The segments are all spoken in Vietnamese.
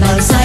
나만 사.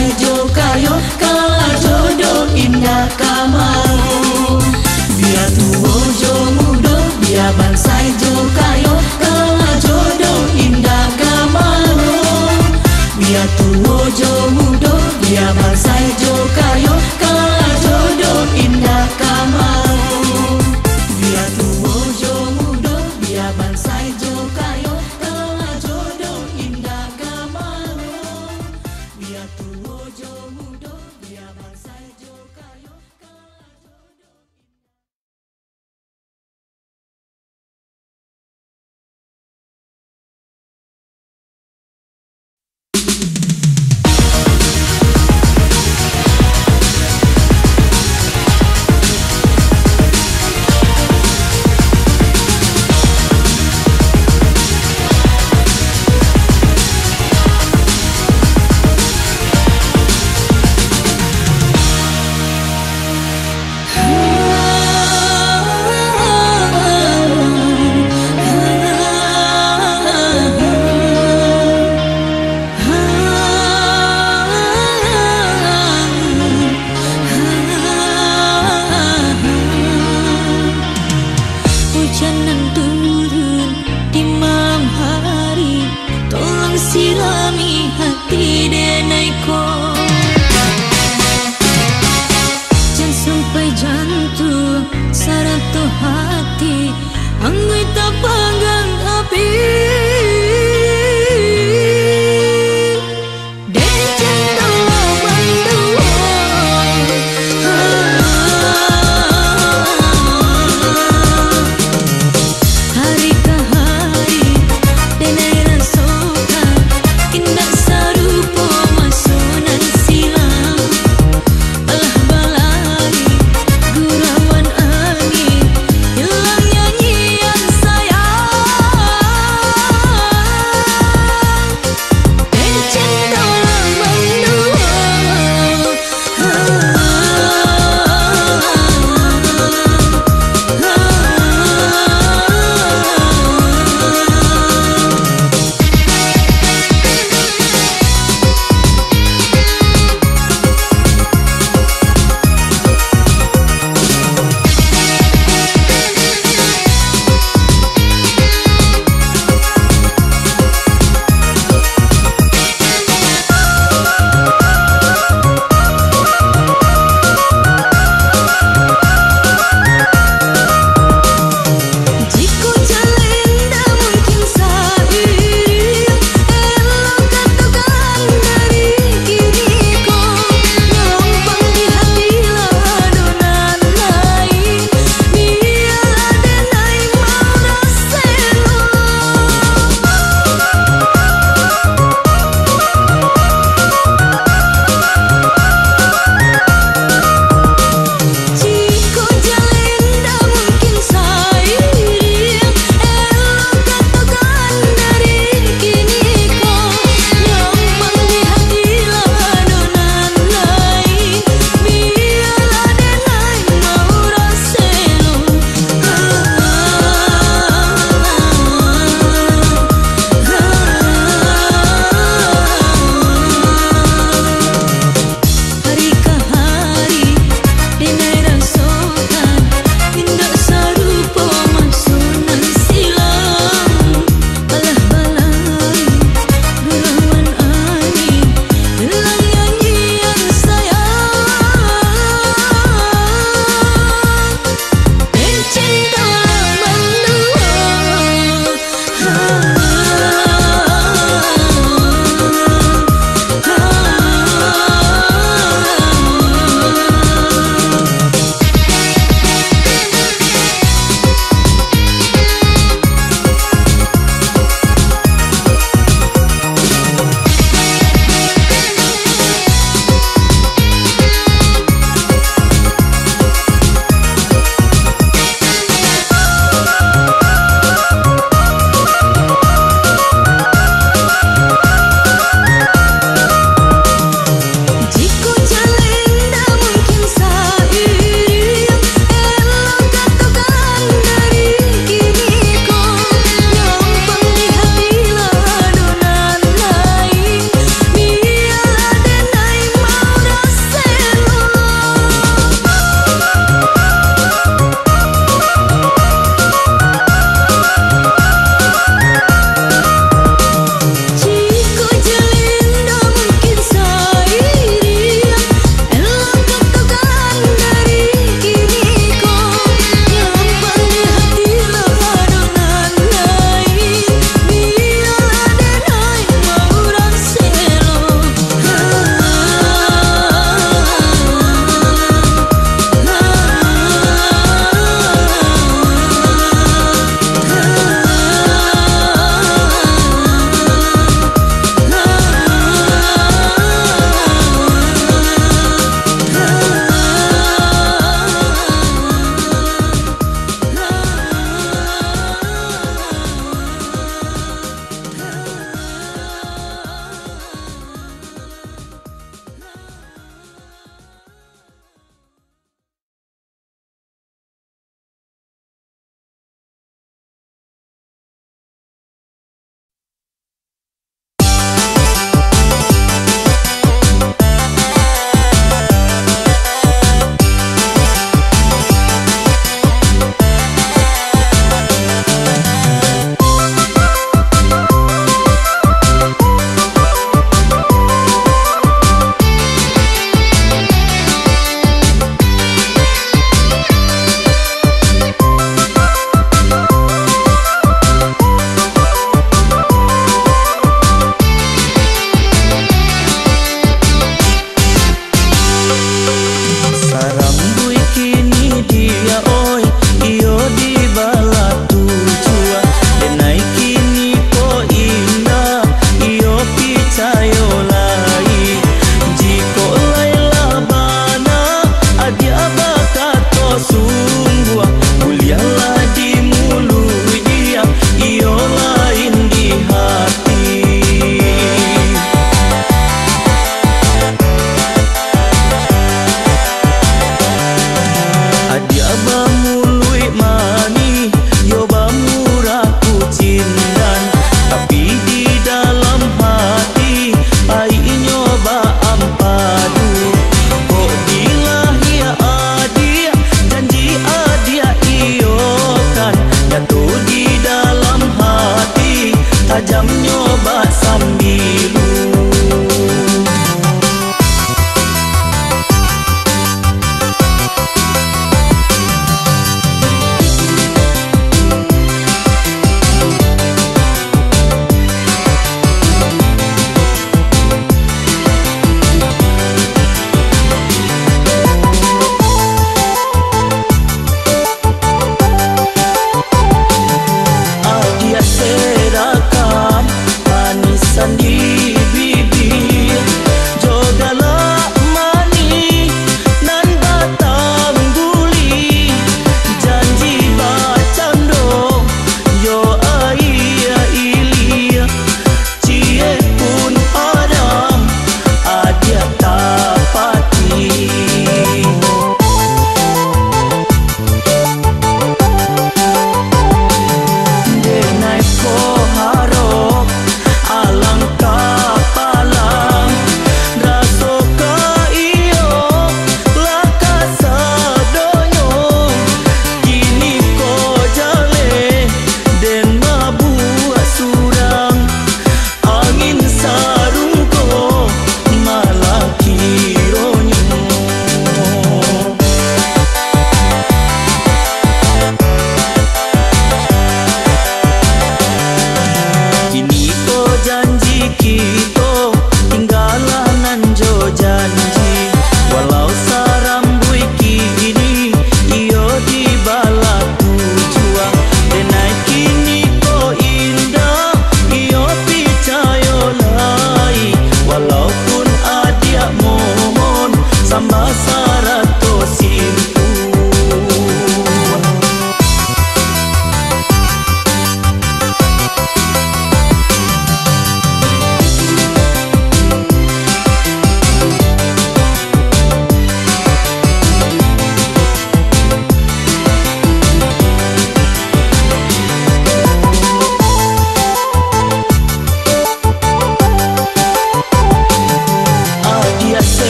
jangan turun di malam hari Tolong silami hati denaiku Jangan sampai jantung syarat Tuhan